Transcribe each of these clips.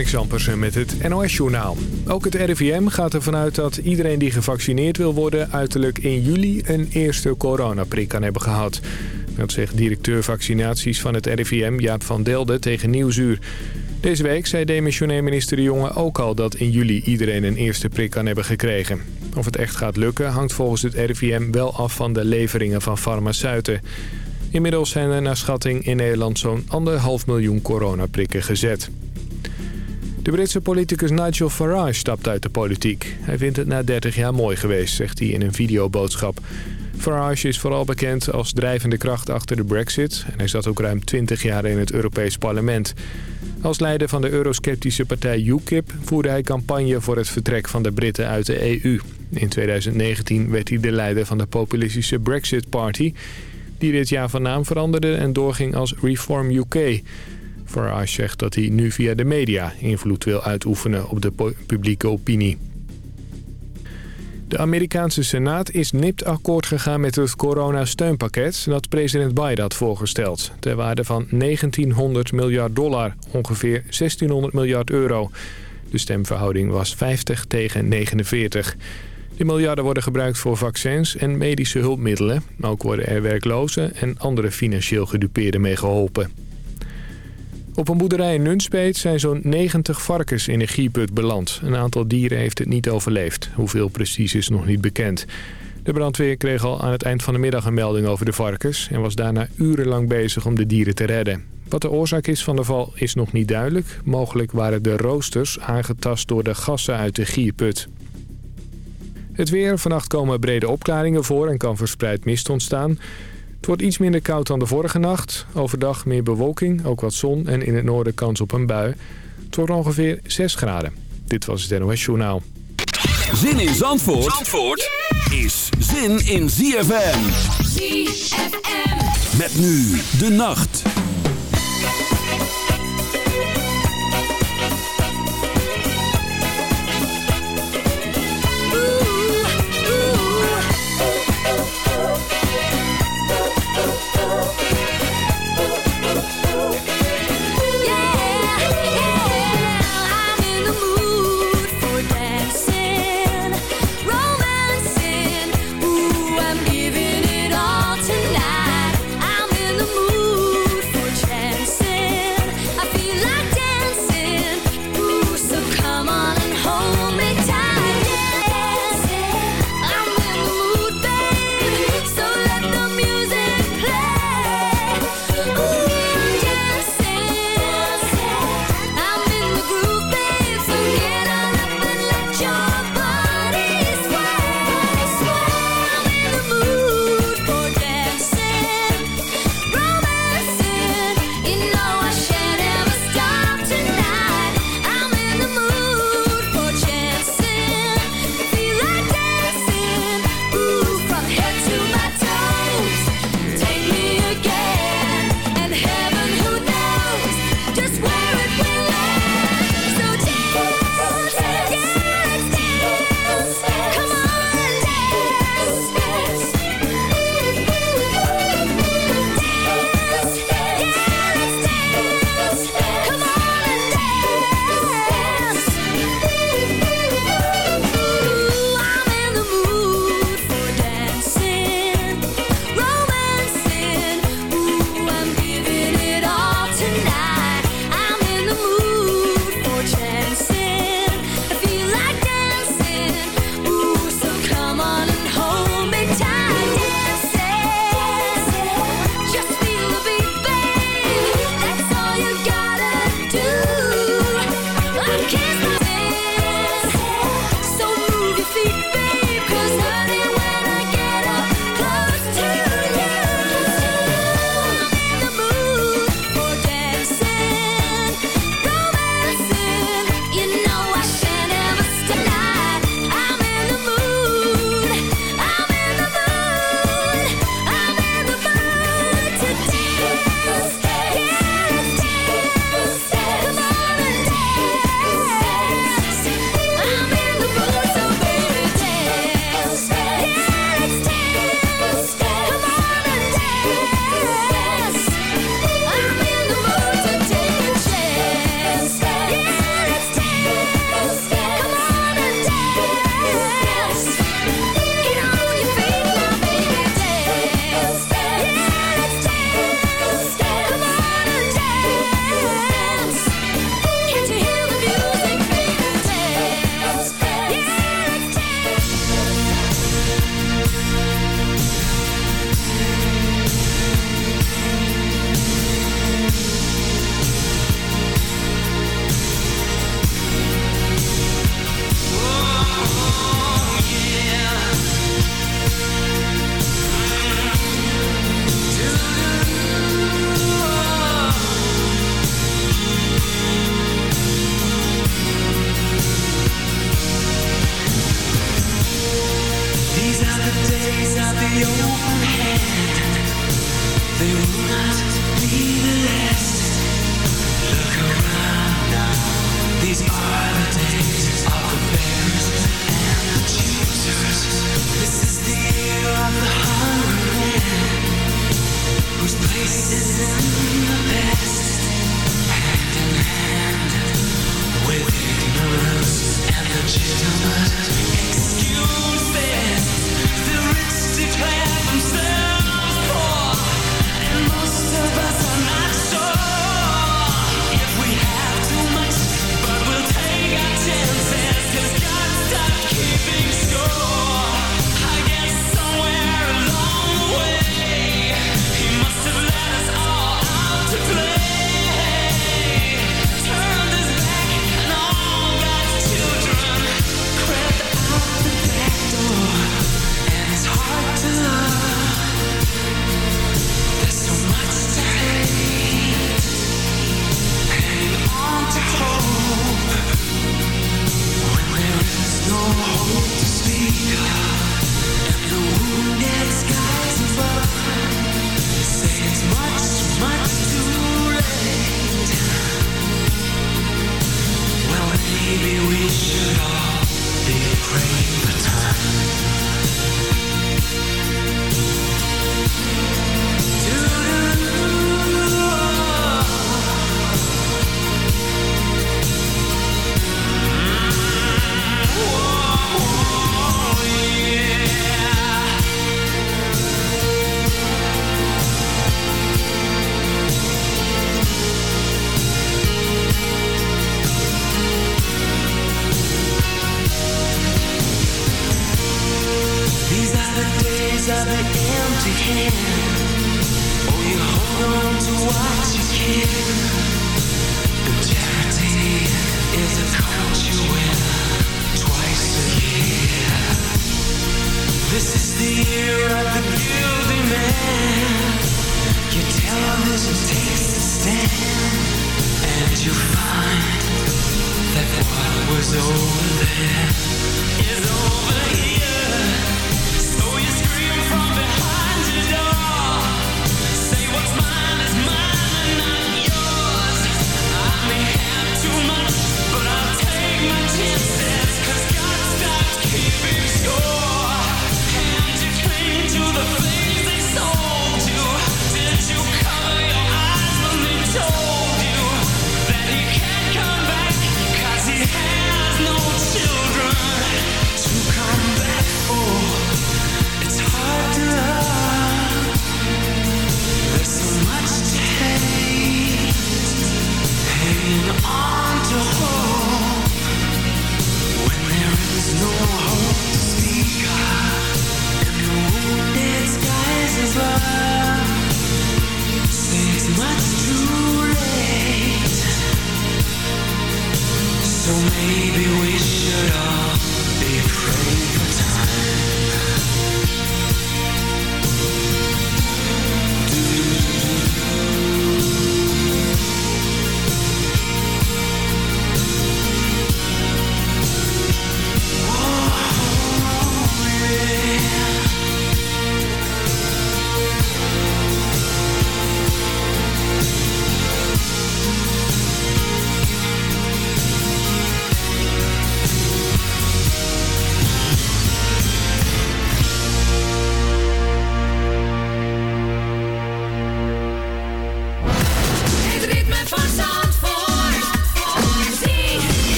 Zampersen met het NOS-journaal. Ook het RIVM gaat ervan uit dat iedereen die gevaccineerd wil worden... uiterlijk in juli een eerste coronaprik kan hebben gehad. Dat zegt directeur vaccinaties van het RIVM Jaap van Delden tegen Nieuwsuur. Deze week zei demissionair minister De Jonge ook al dat in juli iedereen een eerste prik kan hebben gekregen. Of het echt gaat lukken hangt volgens het RIVM wel af van de leveringen van farmaceuten. Inmiddels zijn er naar schatting in Nederland zo'n anderhalf miljoen coronaprikken gezet. De Britse politicus Nigel Farage stapt uit de politiek. Hij vindt het na 30 jaar mooi geweest, zegt hij in een videoboodschap. Farage is vooral bekend als drijvende kracht achter de brexit... en hij zat ook ruim 20 jaar in het Europees Parlement. Als leider van de eurosceptische partij UKIP voerde hij campagne voor het vertrek van de Britten uit de EU. In 2019 werd hij de leider van de populistische Brexit Party... die dit jaar van naam veranderde en doorging als Reform UK... Farage zegt dat hij nu via de media invloed wil uitoefenen op de publieke opinie. De Amerikaanse Senaat is nipt akkoord gegaan met het coronasteunpakket dat president Biden had voorgesteld. Ter waarde van 1900 miljard dollar, ongeveer 1600 miljard euro. De stemverhouding was 50 tegen 49. De miljarden worden gebruikt voor vaccins en medische hulpmiddelen. Ook worden er werklozen en andere financieel gedupeerden mee geholpen. Op een boerderij in Nunspeet zijn zo'n 90 varkens in een gieput beland. Een aantal dieren heeft het niet overleefd. Hoeveel precies is nog niet bekend. De brandweer kreeg al aan het eind van de middag een melding over de varkens... en was daarna urenlang bezig om de dieren te redden. Wat de oorzaak is van de val is nog niet duidelijk. Mogelijk waren de roosters aangetast door de gassen uit de gierput. Het weer. Vannacht komen brede opklaringen voor en kan verspreid mist ontstaan... Het wordt iets minder koud dan de vorige nacht. Overdag meer bewolking, ook wat zon en in het noorden kans op een bui. Het wordt ongeveer 6 graden. Dit was het NOS Journaal. Zin in Zandvoort, Zandvoort is zin in ZFM. ZFM. Met nu de nacht.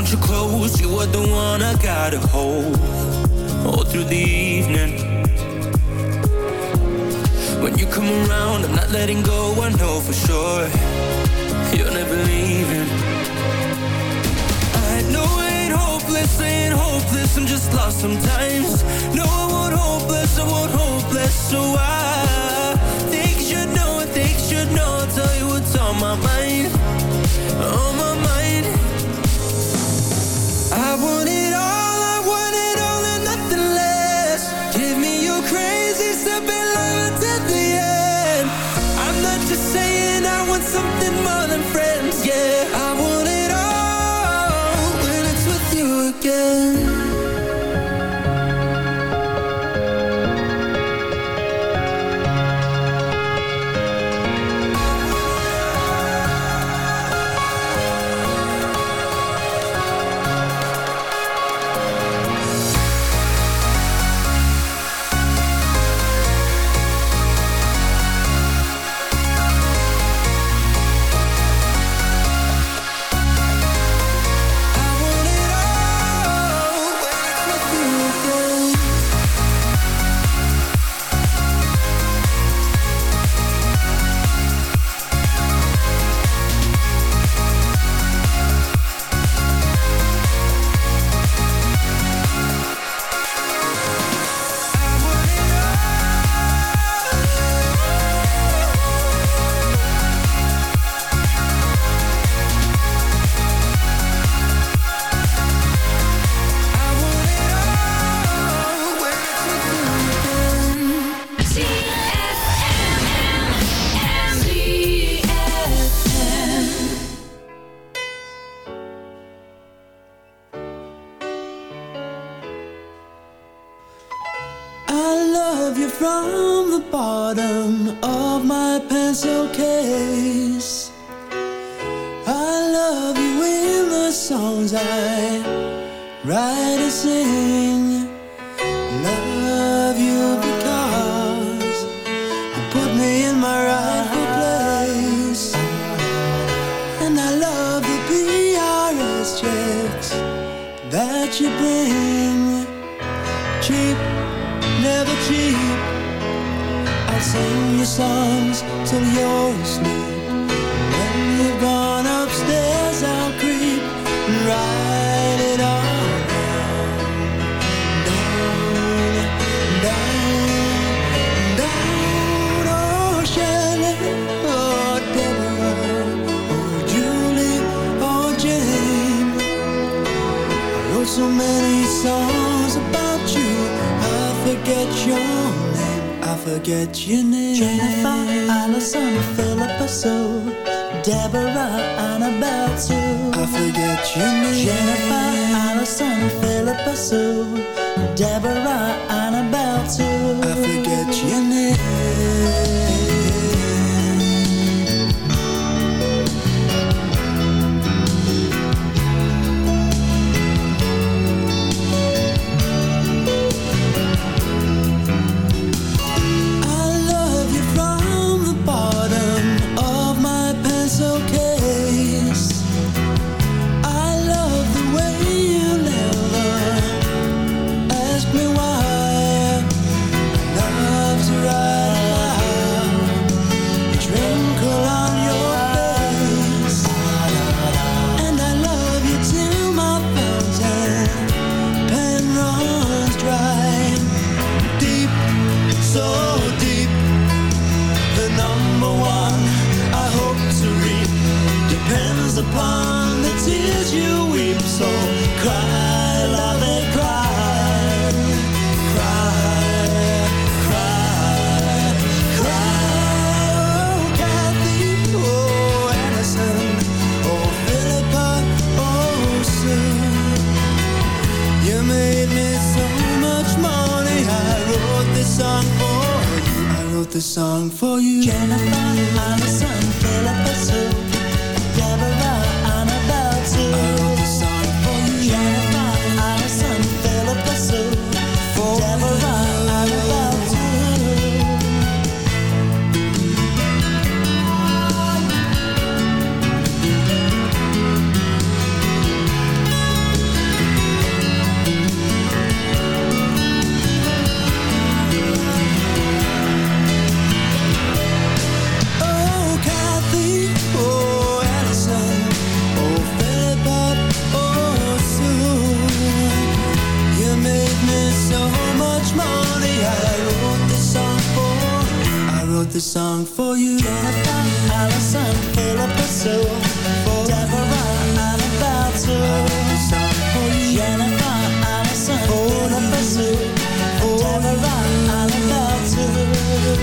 want you close, you are the one I gotta hold all through the evening. When you come around, I'm not letting go, I know for sure you're never leaving. I know it hopeless, ain't hopeless, I'm just lost sometimes. No, I won't hopeless, I won't hopeless, so I think you should know, think you should know, I'll tell you what's on my mind, on my mind.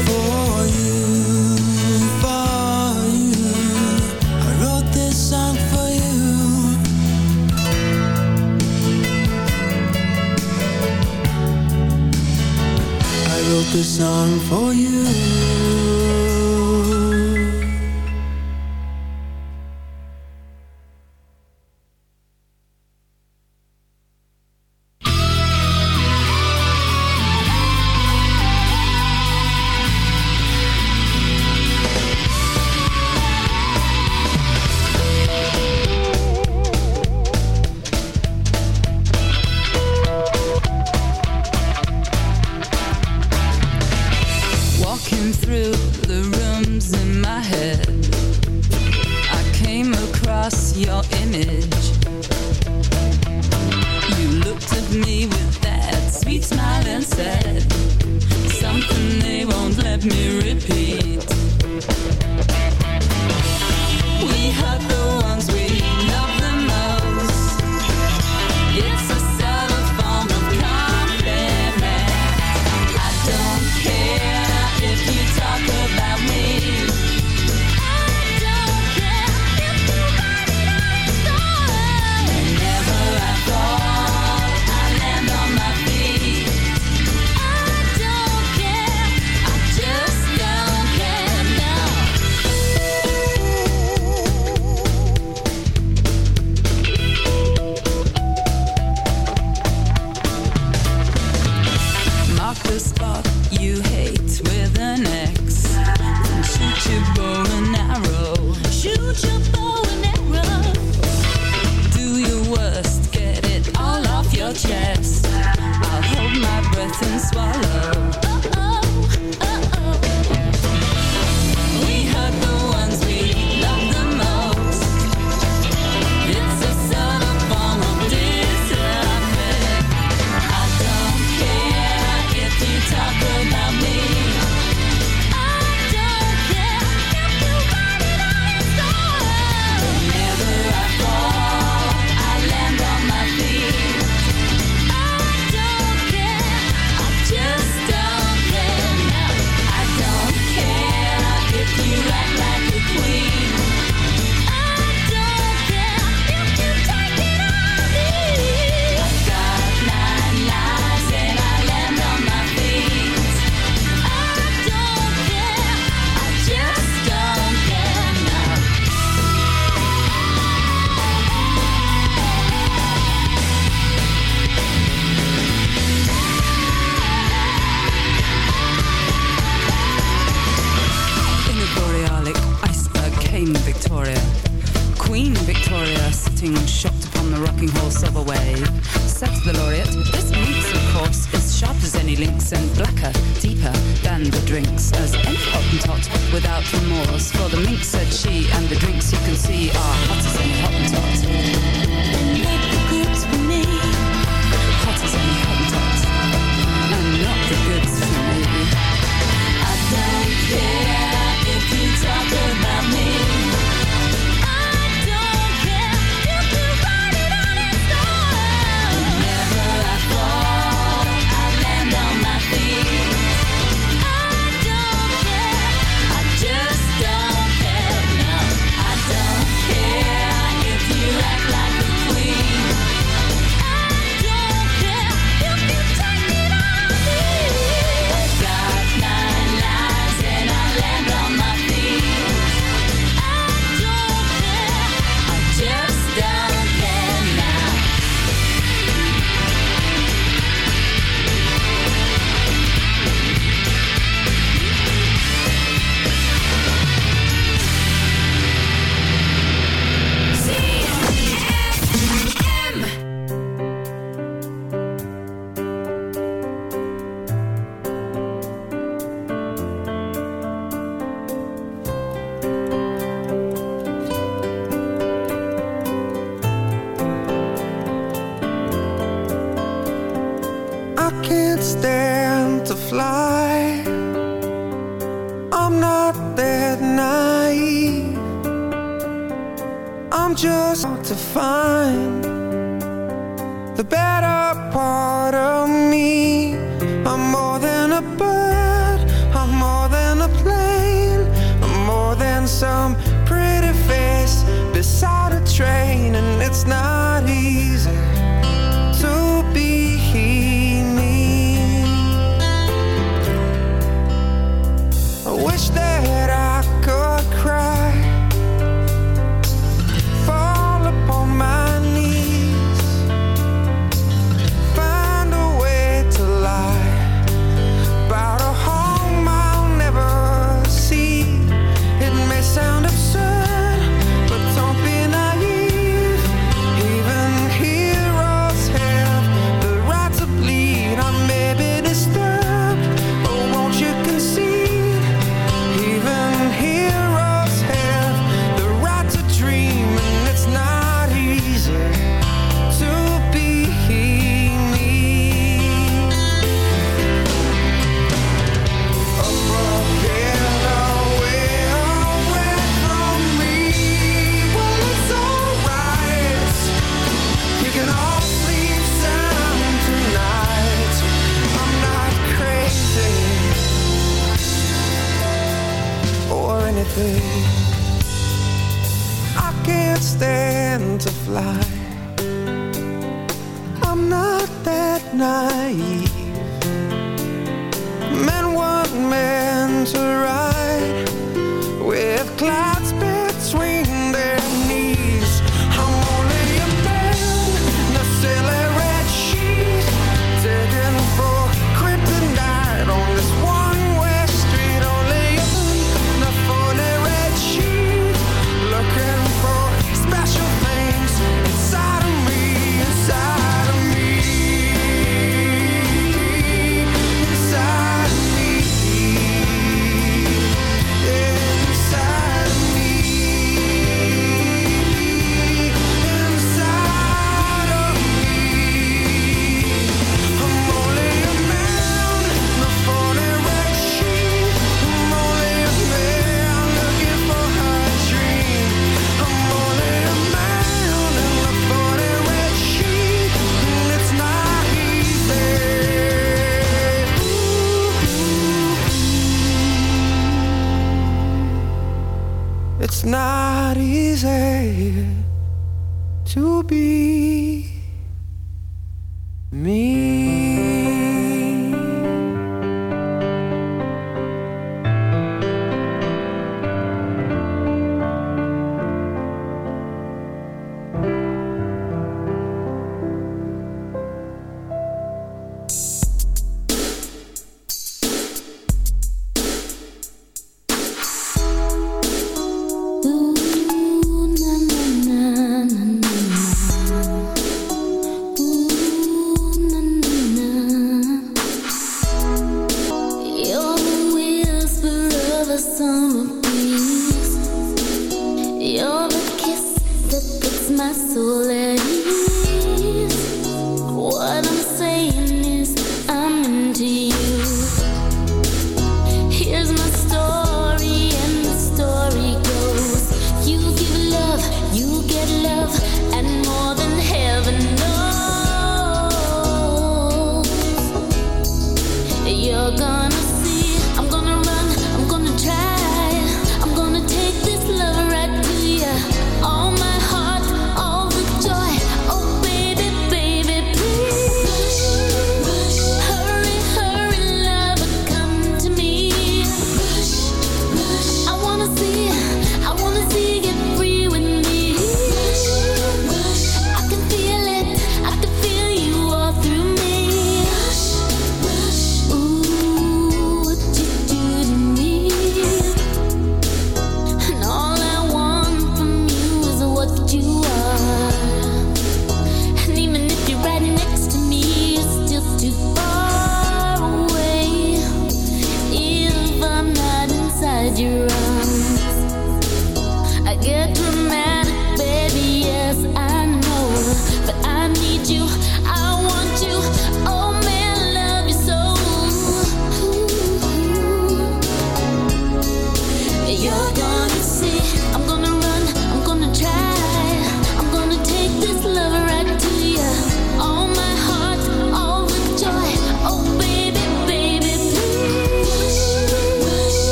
For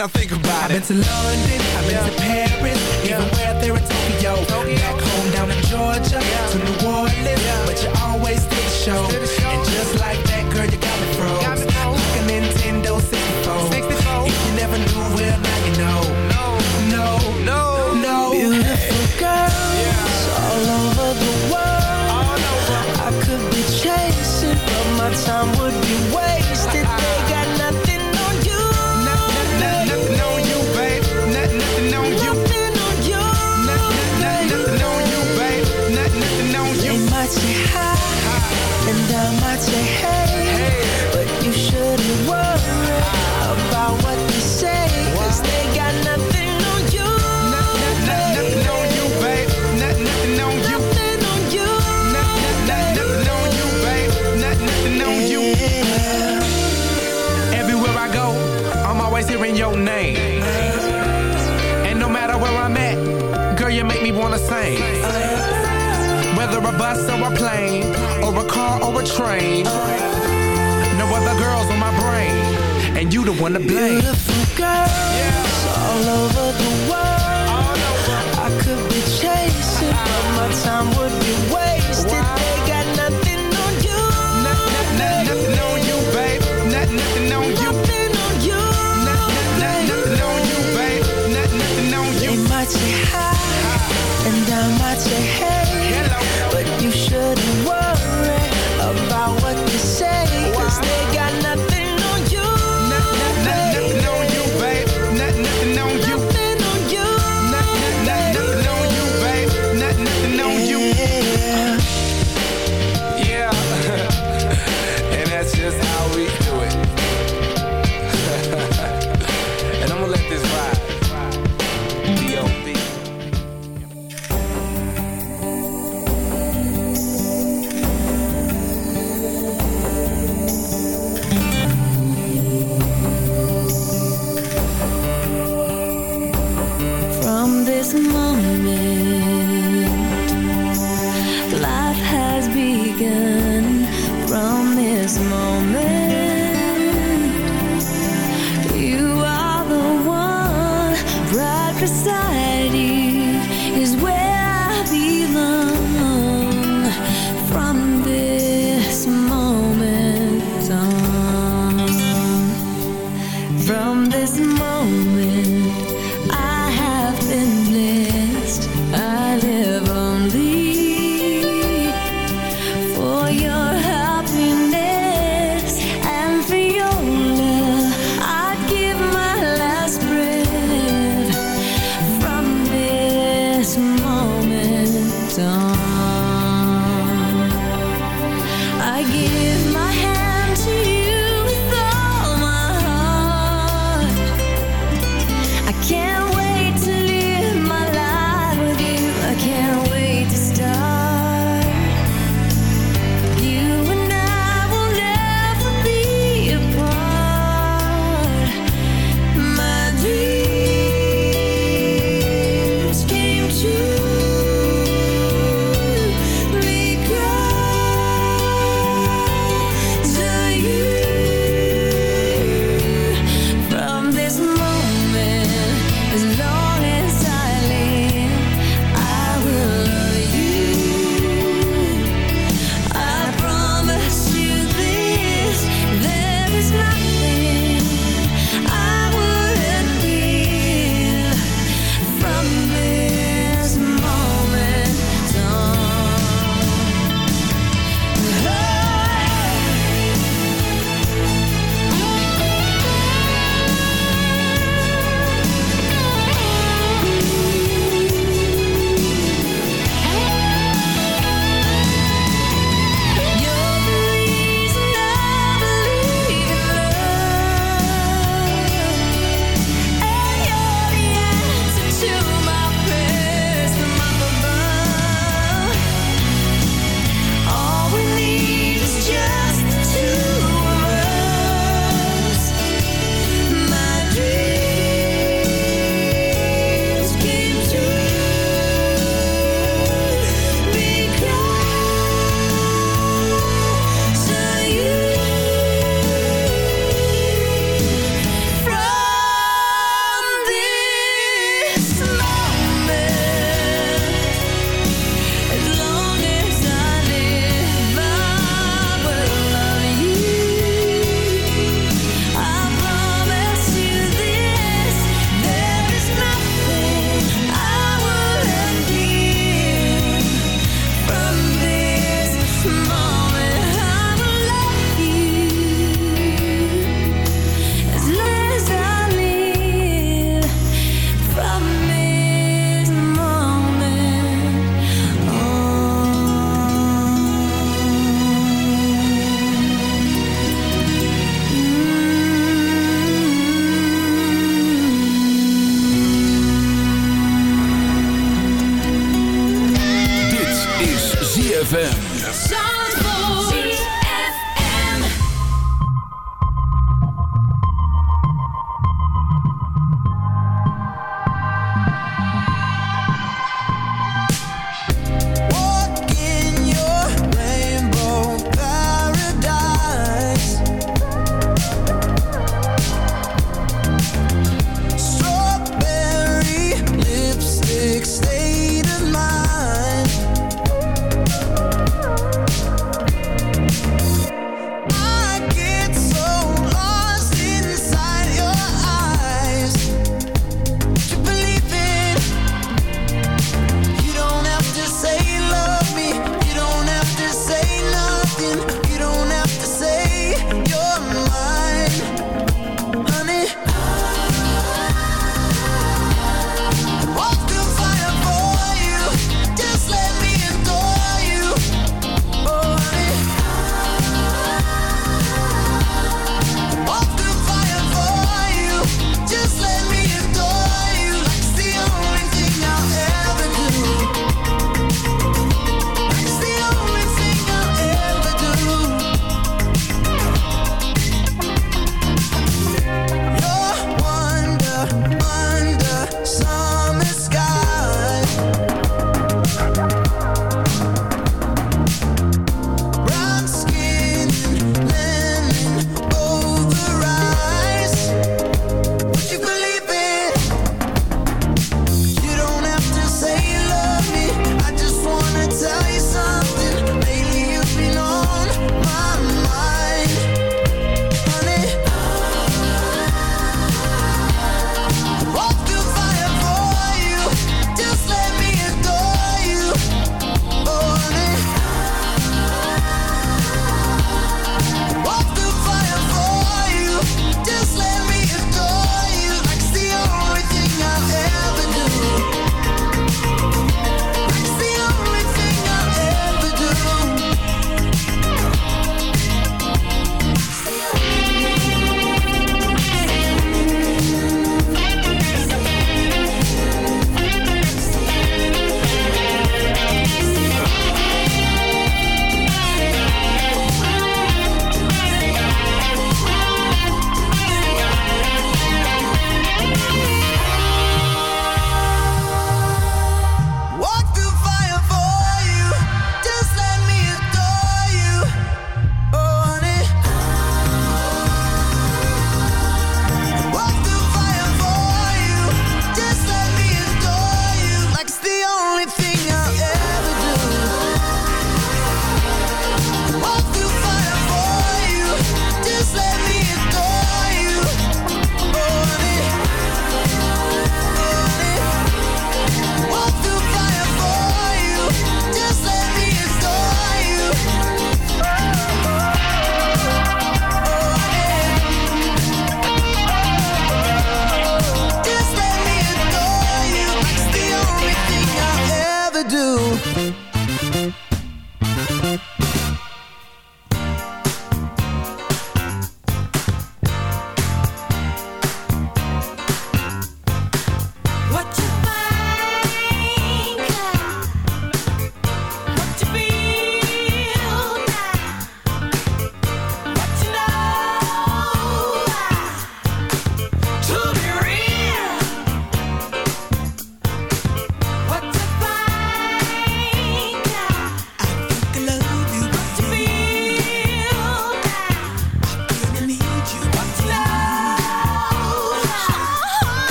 I think about i it. I've been to London, I've been yeah. to train. No other girls on my brain. And you the one to blame. Beautiful girls yeah. all over the world. I could be chasing, but my time would be wasted. Wow. They got nothing on you. N nothing on you, babe. N nothing on you. Nothing on you. N nothing on you, babe. Nothing on you. They might say hi, and I might say hey. Hello. But you shouldn't understand